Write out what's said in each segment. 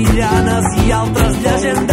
sevillanes i altres llegendes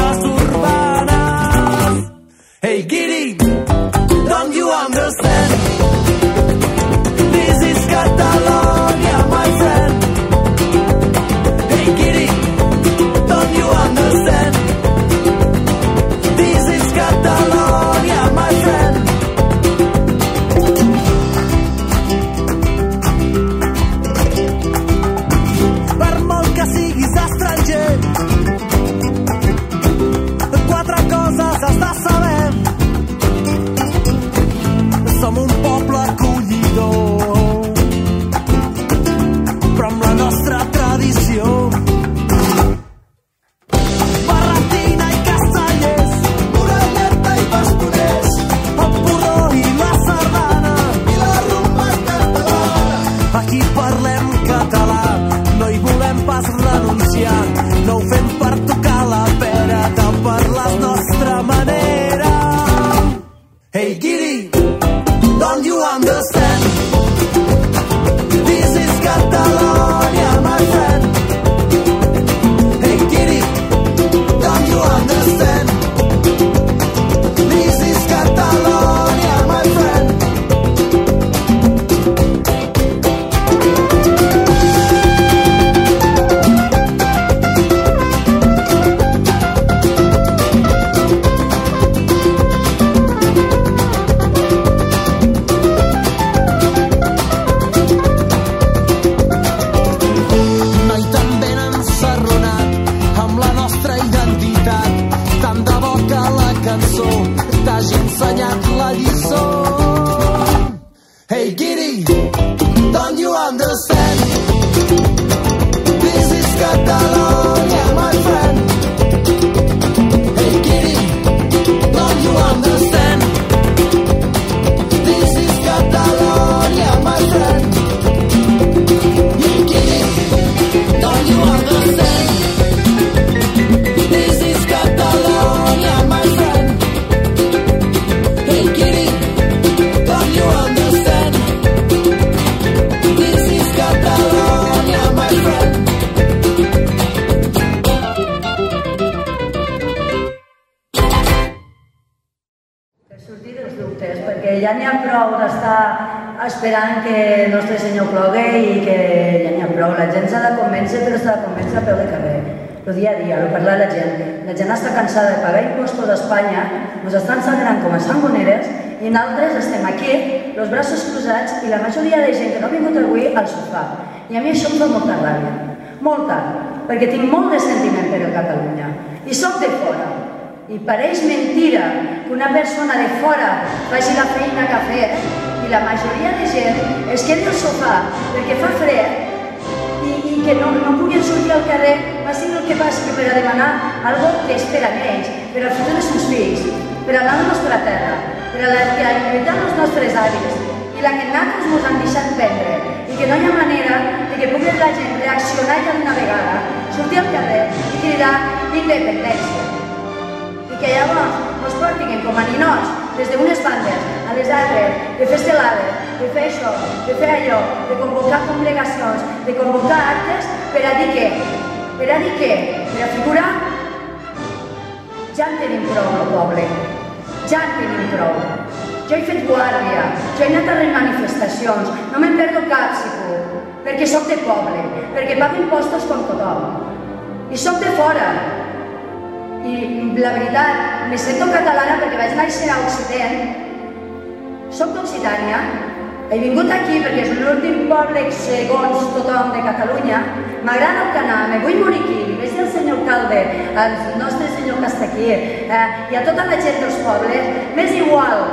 esperant que el nostre senyor plogui i que ja n'hi ha prou. La gent s'ha de convèncer, però s'ha de convèncer a peu de carrer. El dia a dia, el parlar a la gent. La gent està cansada de pagar impostos a Espanya, ens estan sangrant com a sangoneres i nosaltres estem aquí, els braços cruzats i la majoria de gent que no ha vingut avui al sofà. I a mi això em fa molta ràbia, molta, perquè tinc molt de sentiment per a Catalunya. I sóc de fora, i pareix mentira que una persona de fora faci la feina que ha fet. I la majoria de gent es quedi al sofà perquè fa fred i, i que no, no puguin sortir al carrer, passi el que passi, per a demanar algo que és per a ells, per al futur dels seus fills, per a la nostra terra, per a la que els nostres avis i la que nosaltres ens han deixat prendre. I que no hi ha manera de que pugui la gent reaccionar ja d'una vegada, sortir al carrer i cridar independència que llavors ens portin com a ninots des d'unes bandes a les altres, de fer estelades, de fer això, de fer allò, de convocar congregacions, de convocar actes per a dir què? Per a dir què? Per a figurar? Ja en tenim prou al poble, ja en tenim prou. Jo he fet guàrdia, jo he anat a les manifestacions, no me'n perdo cap si puc, perquè sóc de poble, perquè pago impostos com tothom. I sóc de fora, i la veritat, me sento catalana perquè vaig néixer a Occident, soc d'Occitània, He vingut aquí perquè és l'últim poble, segons tothom de Catalunya. M'agrada el canà, me vull morir aquí. Li veig el senyor alcalde, el nostre senyor que està aquí, eh, i a tota la gent dels pobles, m'és igual,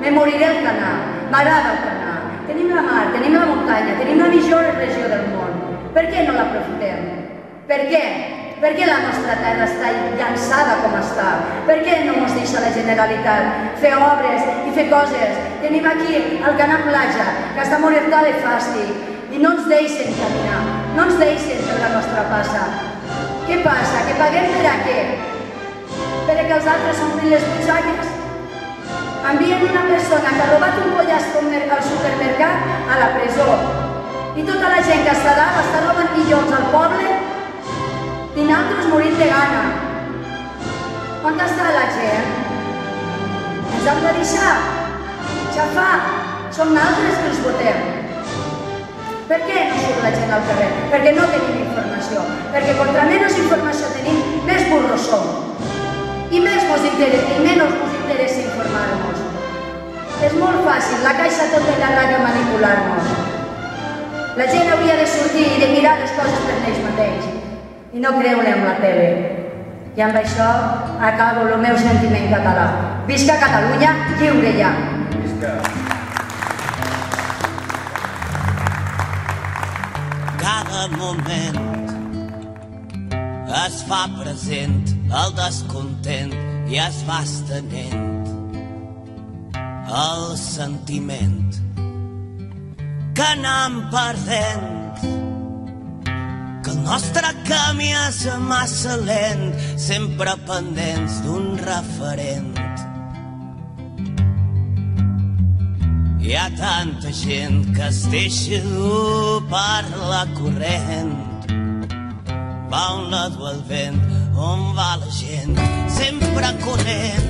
me moriré al canà. M'agrada el canà. Tenim la mar, tenim la muntanya, tenim la millor regió del món. Per què no l'aprofitem? Per què? Per què la nostra terra està llançada com està? Per què no ens deixa la Generalitat fer obres i fer coses? Tenim aquí el Canà Platja, que està morta de fàstic i no ens deixen caminar, no ens deixen fer la nostra passa. Què passa? Que paguem per a què? Per que els altres s'omplin les butxaques? Envien una persona que ha robat un pollastre al supermercat a la presó i tota la gent que està dalt està morint de gana. On està la gent? Ens hem de deixar? Xafar? Som nosaltres que els votem. Per què no surt la gent al carrer? Perquè no tenim informació. Perquè contra menys informació tenim, més burros som. I més mos interessa, i menys mos interessa informar-nos. És molt fàcil, la caixa tot de la ràdio manipular-nos. La gent hauria de sortir i de mirar les coses per ells mateix i no creure en la tele. I amb això acabo el meu sentiment català. Visca Catalunya, lliure ja! Visca! Cada moment es fa present el descontent i es va estenent el sentiment que anam perdent que el nostre camí és massa lent sempre pendents d'un referent. Hi ha tanta gent que es deixa dur per la corrent. Va on la du el vent on va la gent? Sempre corrent.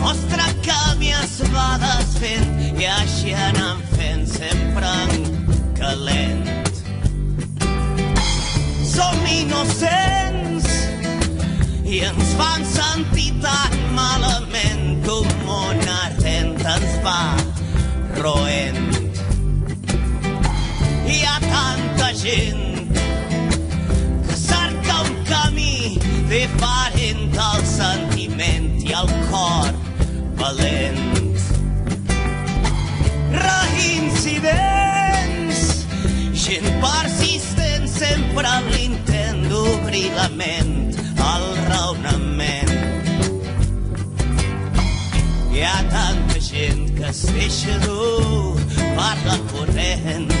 Nostre camí es va desfent i així anem fent sempre en calent. Som innocents i ens fan sentir tan malament que un món ardent ens va roent. Hi ha tanta gent que cerca un camí diferent al sentiment i al cor valent. Reincidents, gent persistent, sempre en l'intent d'obrir la ment al raonament. Hi ha tanta gent que es deixa dur per la corrent,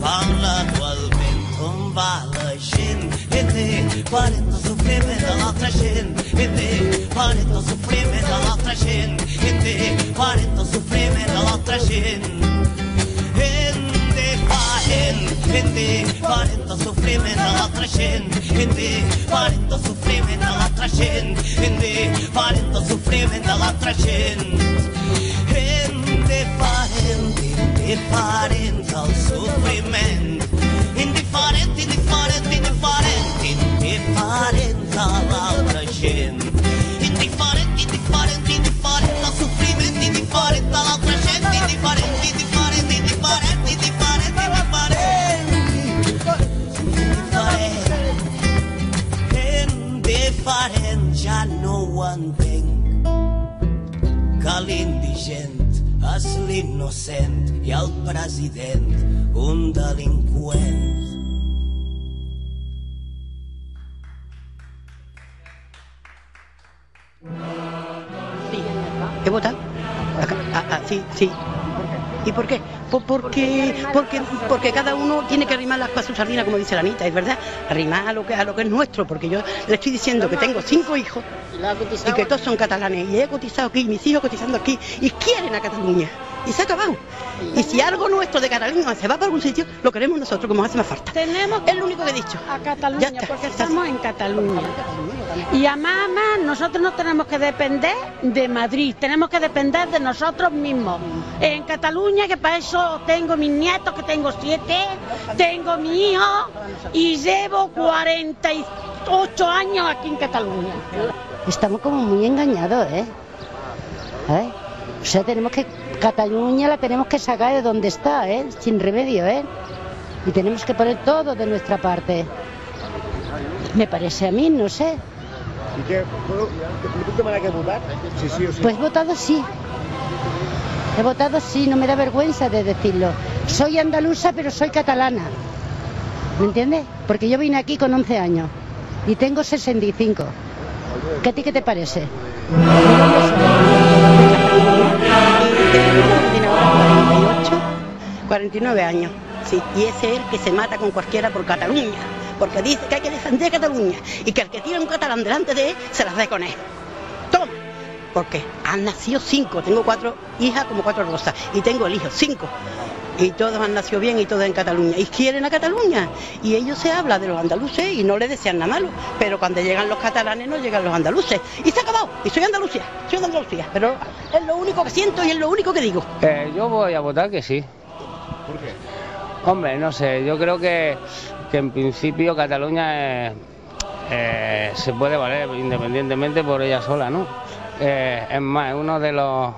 fan la qual vent on va la gent e té parent el sofriment de l'altra gent e té parent el sofriment de l'altra gent e té parent el sofriment de l'altra gent parent en té parent el sofriment de l'altra gent en té parent el sofriment de l'altra ja no ho entenc, que l'indigent és l'innocent i el president un delinqüent. Sí, he votado. Ah, ah, sí, sí. ¿Y por qué? Pues porque, porque, porque cada uno tiene que arrimar las para su sardina, como dice la Anita, es verdad. Arrimar a lo que, a lo que es nuestro, porque yo le estoy diciendo que tengo cinco hijos y que todos son catalanes. Y he cotizado aquí, mis hijos cotizando aquí, y quieren a Cataluña. Y se ha acabado. Y si algo nuestro de Cataluña se va para algún sitio, lo queremos nosotros, como hace más falta. Tenemos Es lo único que he dicho. a Cataluña, está, porque estamos en Cataluña. Y a más, nosotros no tenemos que depender de Madrid, tenemos que depender de nosotros mismos. En Cataluña, que para eso tengo mis nietos, que tengo siete, tengo mi hijo y llevo 48 años aquí en Cataluña. Estamos como muy engañados, ¿eh? ¿Eh? O sea, tenemos que, Cataluña la tenemos que sacar de donde está, ¿eh? Sin remedio, ¿eh? Y tenemos que poner todo de nuestra parte. Me parece a mí, no sé. ¿Y qué? ¿Tú que votar? Sí, sí o sí. Pues he votado sí. He votado sí, no me da vergüenza de decirlo. Soy andaluza, pero soy catalana. ¿Me entiendes? Porque yo vine aquí con 11 años y tengo 65. ¿Qué a ti qué te parece? 49 años. Sí, y ese es el que se mata con cualquiera por Cataluña, porque dice que hay que defender Cataluña y que el que tiene un catalán delante de él se las dé con él. Toma, porque han nacido cinco, tengo cuatro hijas como cuatro rosas y tengo el hijo, cinco. Y todos han nacido bien y todos en Cataluña. Y quieren a Cataluña. Y ellos se habla de los andaluces y no les desean nada malo. Pero cuando llegan los catalanes no llegan los andaluces. Y se ha acabado. Y soy Andalucía. Soy Andalucía. Pero es lo único que siento y es lo único que digo. Eh, yo voy a votar que sí. ¿Por qué? Hombre, no sé, yo creo que, que en principio Cataluña eh, eh, se puede valer independientemente por ella sola, ¿no? Eh, es más, es uno de los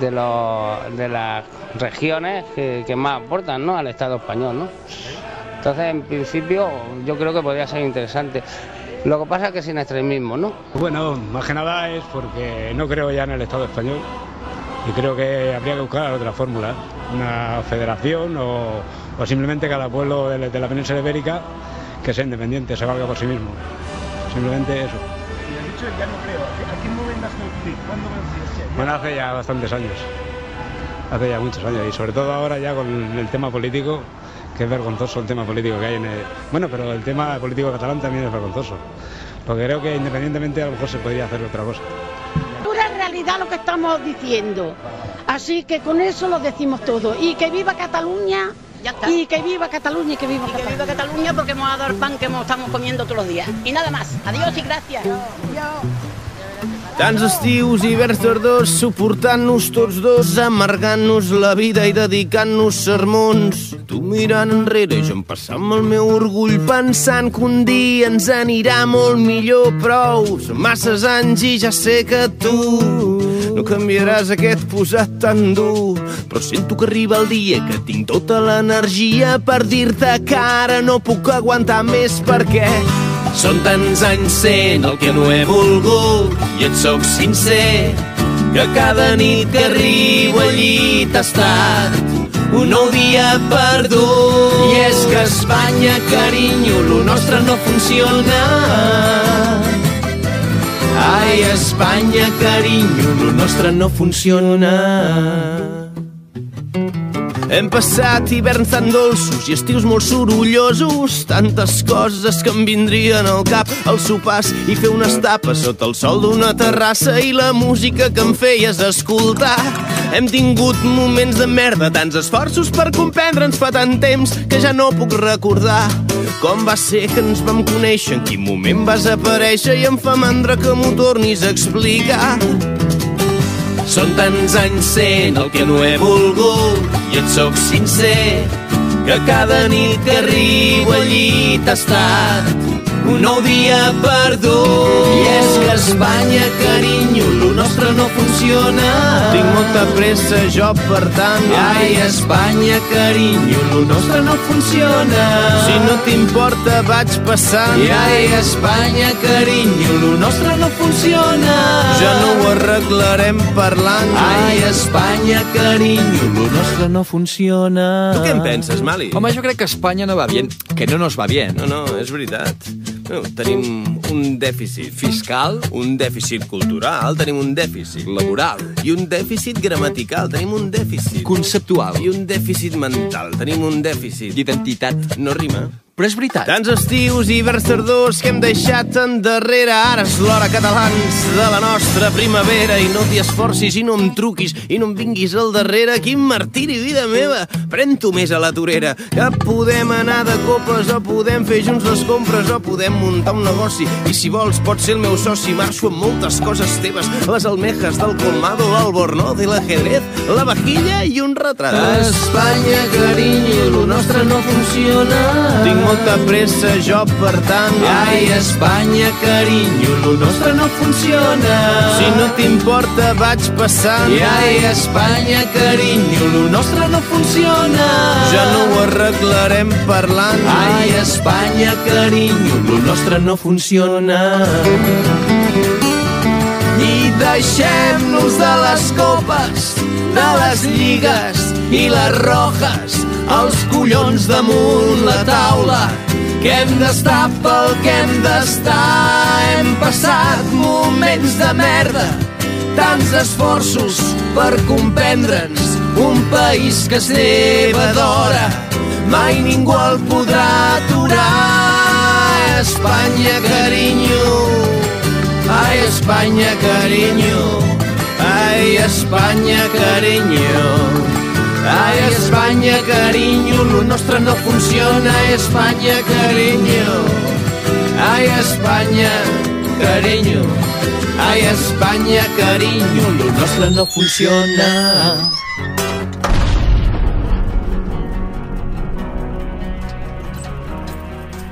de los de las regiones que, que más aportan ¿no? al Estado español, ¿no? Entonces, en principio, yo creo que podría ser interesante. Lo que pasa es que sin extremismo, ¿no? Bueno, más que nada es porque no creo ya en el Estado español y creo que habría que buscar otra fórmula, una federación o, o simplemente cada pueblo de, la- de la península ibérica que sea independiente, se valga por sí mismo. Simplemente eso. Y has. Bueno, hace ya bastantes años, hace ya muchos años y sobre todo ahora ya con el tema político, que es vergonzoso el tema político que hay en el... Bueno, pero el tema político catalán también es vergonzoso. Lo que creo que independientemente a lo mejor se podría hacer otra cosa. Realidad lo que estamos diciendo. Así que con eso lo decimos todo. Y que viva Cataluña. Ya está. Y que viva Cataluña y que viva Y que Cataluña. viva Cataluña porque hemos dado el pan que hemos- estamos comiendo todos los días. Y nada más. Adiós y gracias. Tants estius i hiverns tardors suportant-nos tots dos, amargant-nos la vida i dedicant-nos sermons. Tu mirant enrere jo empassant el meu orgull pensant que un dia ens anirà molt millor, prou. Són masses anys i ja sé que tu no canviaràs aquest posat tan dur, però sento que arriba el dia que tinc tota l'energia per dir-te que ara no puc aguantar més perquè són tants anys sent el que no he volgut i et sóc sincer que cada nit que arribo al llit ha estat un nou dia perdut. I és que Espanya, carinyo, lo nostre no funciona. Ai, Espanya, carinyo, lo nostre no funciona. Hem passat hiverns tan dolços i estius molt sorollosos, tantes coses que em vindrien al cap, el sopars i fer unes tapes sota el sol d'una terrassa i la música que em feies escoltar. Hem tingut moments de merda, tants esforços per comprendre'ns fa tant temps que ja no puc recordar com va ser que ens vam conèixer, en quin moment vas aparèixer i em fa mandra que m'ho tornis a explicar. Són tants anys sent el que no he volgut i et sóc sincer que cada nit que arribo al llit ha estat un nou dia perdut. I és que Espanya, carinyo, nostre no funciona. Tinc molta pressa, jo, per tant. Ai, Espanya, carinyo, lo nostre no funciona. Si no t'importa, vaig passant. I ai, Espanya, carinyo, lo nostre no funciona. Ja no ho arreglarem parlant. Ai, Espanya, carinyo, lo nostre no funciona. Tu què en penses, Mali? Home, jo crec que Espanya no va bien, que no nos va bien. No, no, és veritat. No, tenim un dèficit Fiscal, un dèficit cultural, tenim un dèficit laboral, i un dèficit gramatical, tenim un dèficit conceptual, i un dèficit mental, tenim un dèficit d'identitat. no rima. Però és veritat. Tants estius i hiverns tardors que hem deixat endarrere. Ara és l'hora, catalans, de la nostra primavera. I no t'hi esforcis i no em truquis i no em vinguis al darrere. Quin martiri, vida meva! Pren-t'ho més a la torera. Que podem anar de copes o podem fer junts les compres o podem muntar un negoci. I si vols, pots ser el meu soci. Marxo amb moltes coses teves. Les almejas del colmado, l'albornoz i l'ajedrez, la vajilla i un retrat. Espanya, carinyo, lo nostre no funciona. Tinc molta pressa, jo per tant... Ai, Espanya, carinyo, lo nostre no funciona. Si no t'importa, vaig passant. I ai, Espanya, carinyo, lo nostre no funciona. Ja no ho arreglarem parlant. Ai, Espanya, carinyo, lo nostre no funciona. I deixem-nos de les copes, de les lligues i les rojes, els collons damunt la taula, que hem d'estar pel que hem d'estar. Hem passat moments de merda, tants esforços per comprendre'ns, un país que es lleva d'hora, mai ningú el podrà aturar. Espanya, carinyo, Ay, España, cariño. Ay, España, cariño. Ai, Espanya, carinyo, lo nostre no funciona, Espanya, carinyo. Ai, Espanya, carinyo. Ai, Espanya, carinyo, lo nostre no funciona.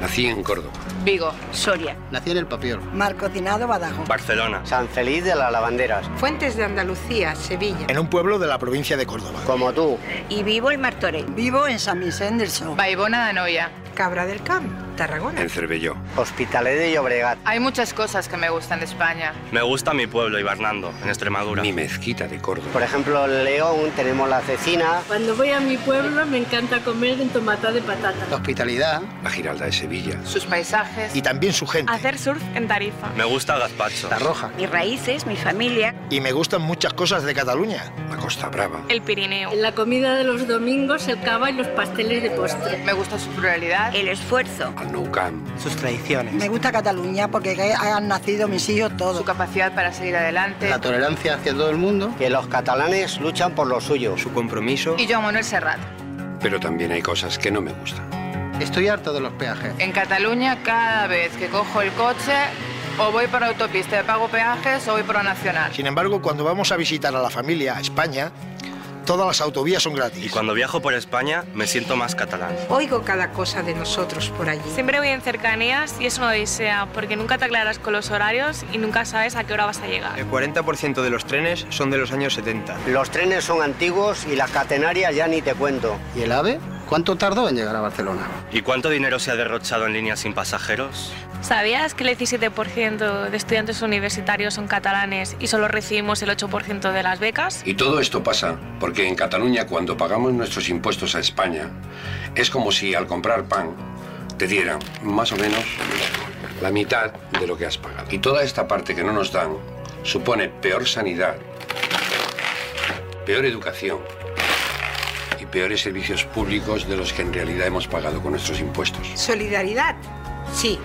Nací en Córdoba Vigo, Soria. Nací en el Papior. Marcocinado, Badajoz. Barcelona. San Feliz de las Lavanderas. Fuentes de Andalucía, Sevilla. En un pueblo de la provincia de Córdoba. Como tú. Y vivo en Martorell. Vivo en San Vicente del Sol. Baibona de Anoia. Cabra del Camp, Tarragona. En Cervelló. Hospitalet de Llobregat. Hay muchas cosas que me gustan de España. Me gusta mi pueblo, Ibernando, en Extremadura. Mi mezquita de Córdoba. Por ejemplo, en León tenemos la cecina. Cuando voy a mi pueblo me encanta comer en tomata de patata. La hospitalidad. La Giralda de Sevilla. Sus paisajes. Y también su gente. Hacer surf en Tarifa. Me gusta Gazpacho. La Roja. Mis raíces, mi familia. Y me gustan muchas cosas de Cataluña. La Costa Brava. El Pirineo. En la comida de los domingos, el cava y los pasteles de postre. Me gusta su pluralidad. El esfuerzo. Al Nou Camp. Sus tradiciones. Me gusta Cataluña porque han nacido mis hijos todos. Su capacidad para seguir adelante. La tolerancia hacia todo el mundo. Que los catalanes luchan por lo suyo. Su compromiso. Y Joan Manuel Serrat. Pero también hay cosas que no me gustan. Estoy harto de los peajes. En Cataluña, cada vez que cojo el coche, o voy por autopista y pago peajes o voy por la nacional. Sin embargo, cuando vamos a visitar a la familia a España, todas las autovías son gratis. Y cuando viajo por España, me siento más catalán. Oigo cada cosa de nosotros por allí. Siempre voy en cercanías y es una odisea, porque nunca te aclaras con los horarios y nunca sabes a qué hora vas a llegar. El 40% de los trenes son de los años 70. Los trenes son antiguos y las catenarias ya ni te cuento. ¿Y el AVE? ¿Cuánto tardó en llegar a Barcelona? ¿Y cuánto dinero se ha derrochado en líneas sin pasajeros? ¿Sabías que el 17% de estudiantes universitarios son catalanes y solo recibimos el 8% de las becas? Y todo esto pasa porque en Cataluña cuando pagamos nuestros impuestos a España es como si al comprar pan te dieran más o menos la mitad de lo que has pagado. Y toda esta parte que no nos dan supone peor sanidad, peor educación y peores servicios públicos de los que en realidad hemos pagado con nuestros impuestos. Solidaridad, sí.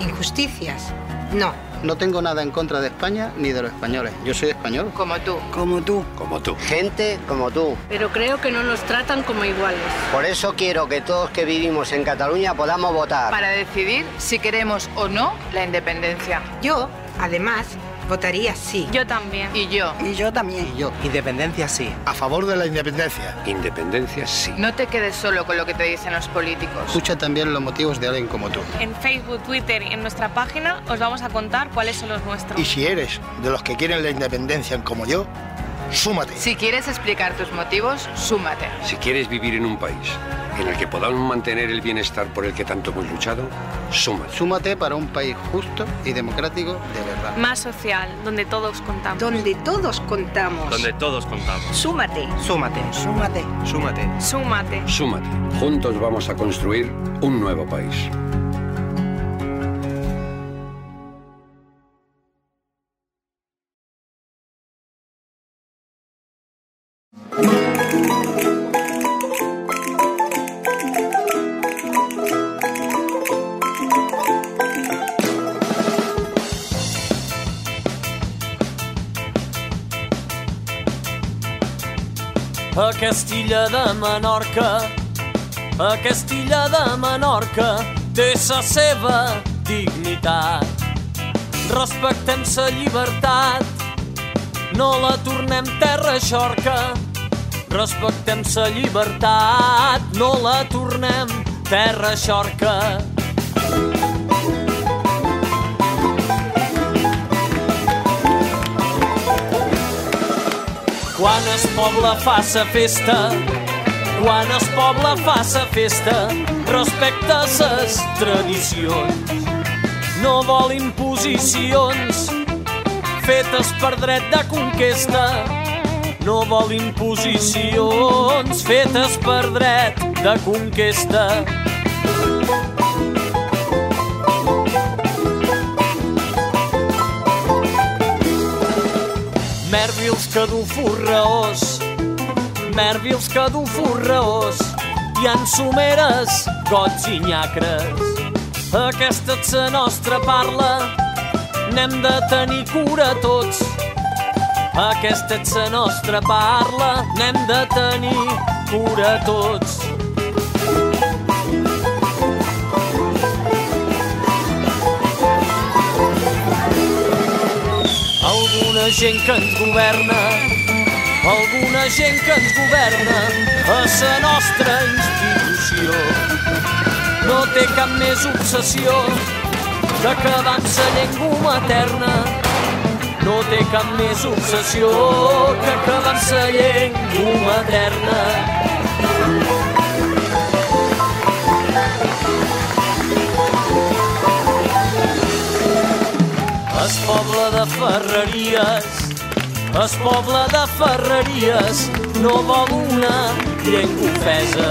Injusticias, no. No tengo nada en contra de España ni de los españoles. Yo soy español. Como tú. Como tú. Como tú. Gente como tú. Pero creo que no nos tratan como iguales. Por eso quiero que todos que vivimos en Cataluña podamos votar. Para decidir si queremos o no la independencia. Yo, además, votaría sí. Yo también. Y yo. Y yo también. Y yo. Independencia sí. A favor de la independencia. Independencia sí. No te quedes solo con lo que te dicen los políticos. Escucha también los motivos de alguien como tú. En Facebook, Twitter y en nuestra página os vamos a contar cuáles son los nuestros. Y si eres de los que quieren la independencia como yo, súmate. Si quieres explicar tus motivos, súmate. Si quieres vivir en un país en el que podamos mantener el bienestar por el que tanto hemos luchado, súmate. Súmate para un país justo y democrático de verdad. Más social, donde todos contamos. Donde todos contamos. Donde todos contamos. Súmate. Súmate. Súmate. Súmate. Súmate. Súmate. Juntos vamos a construir un nuevo país. Castilla de Menorca, a Castilla de Menorca té la seva dignitat. Respectem sa llibertat, no la tornem terra xorca. Respectem sa llibertat, no la tornem terra xorca. Quan es poble fa sa festa, quan es poble fa sa festa, respecta ses tradicions. No vol imposicions fetes per dret de conquesta. No vol imposicions fetes per dret de conquesta. Mèrvils que du forraós, mèrvils que du forraós, i en someres, gots i nyacres. Aquesta és la nostra parla, n'hem de tenir cura tots. Aquesta és la nostra parla, n'hem de tenir cura tots. Gent que ens governa, alguna gent que ens governa a la nostra institució. No té cap més obsessió que quedar amb sa llengua materna. No té cap més obsessió que quedar amb sa llengua materna. Es poble de ferreries, es poble de ferreries, no vol una llengua ofesa.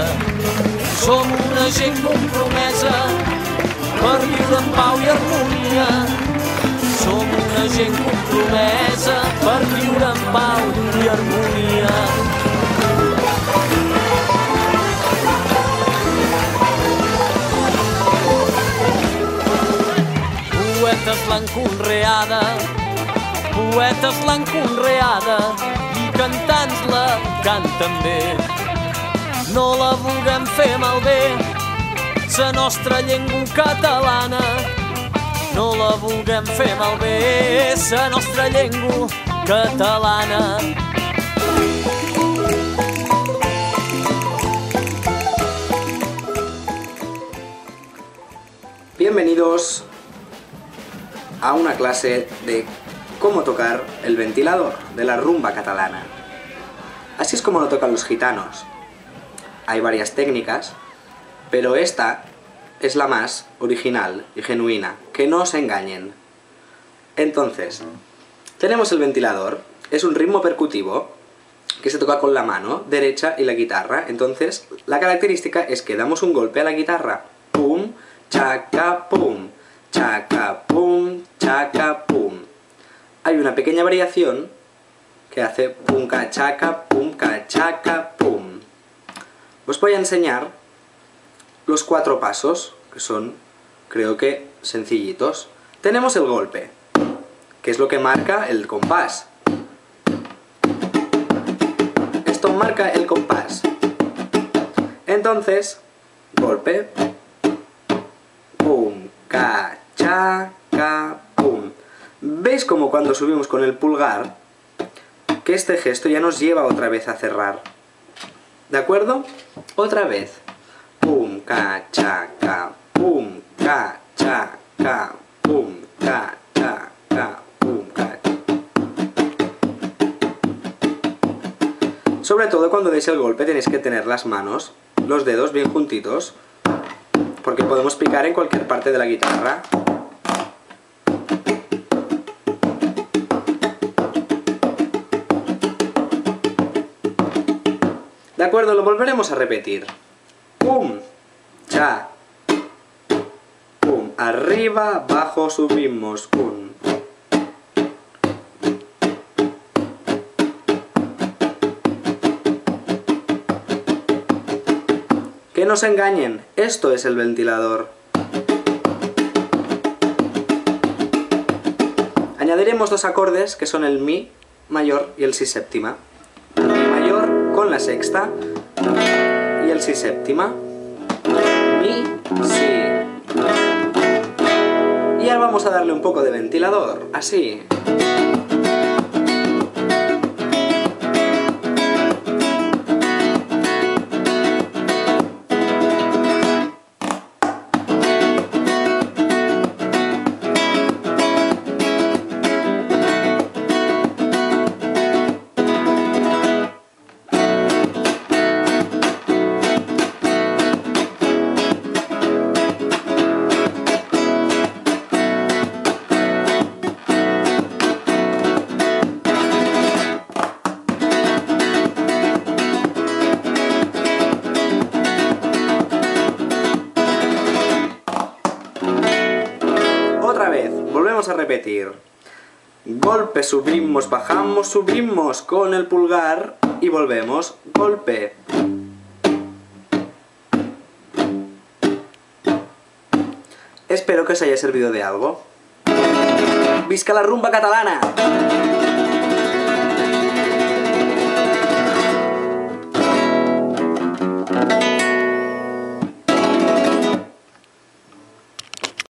Som una gent compromesa per viure en pau i harmonia. Som una gent compromesa per conreada, poetes l'han conreada i cantants la canten bé. No la vulguem fer malbé, la nostra llengua catalana. No la vulguem fer malbé, la nostra llengua catalana. Bienvenidos a una clase de cómo tocar el ventilador de la rumba catalana. Así es como lo tocan los gitanos. Hay varias técnicas, pero esta es la más original y genuina, que no os engañen. Entonces, tenemos el ventilador, es un ritmo percutivo que se toca con la mano derecha y la guitarra. Entonces, la característica es que damos un golpe a la guitarra, pum, chaca, pum, chaca, pum. Hay una pequeña variación que hace pum, cachaca, pum, cachaca, pum. Os voy a enseñar los cuatro pasos, que son, creo que, sencillitos. Tenemos el golpe, que es lo que marca el compás. Esto marca el compás. Entonces, golpe, pum, ca, cha, ca, pum. ¿Veis como cuando subimos con el pulgar, que este gesto ya nos lleva otra vez a cerrar? ¿De acuerdo? Otra vez. Pum, ca, cha, ca, pum, ca, cha, ca, pum, ca, cha, ca, pum, ca. Sobre todo cuando deis el golpe tenéis que tener las manos, los dedos bien juntitos, porque podemos picar en cualquier parte de la guitarra. De acuerdo, lo volveremos a repetir. Pum, cha, pum, arriba, abajo, subimos, pum. Que no se engañen, esto es el ventilador. Añadiremos dos acordes que son el mi mayor y el si séptima. Con la sexta y el si séptima. Mi, si. Y ahora vamos a darle un poco de ventilador, así. Subimos, bajamos, subimos con el pulgar y volvemos. Golpe. Espero que os haya servido de algo. ¡Visca la rumba catalana!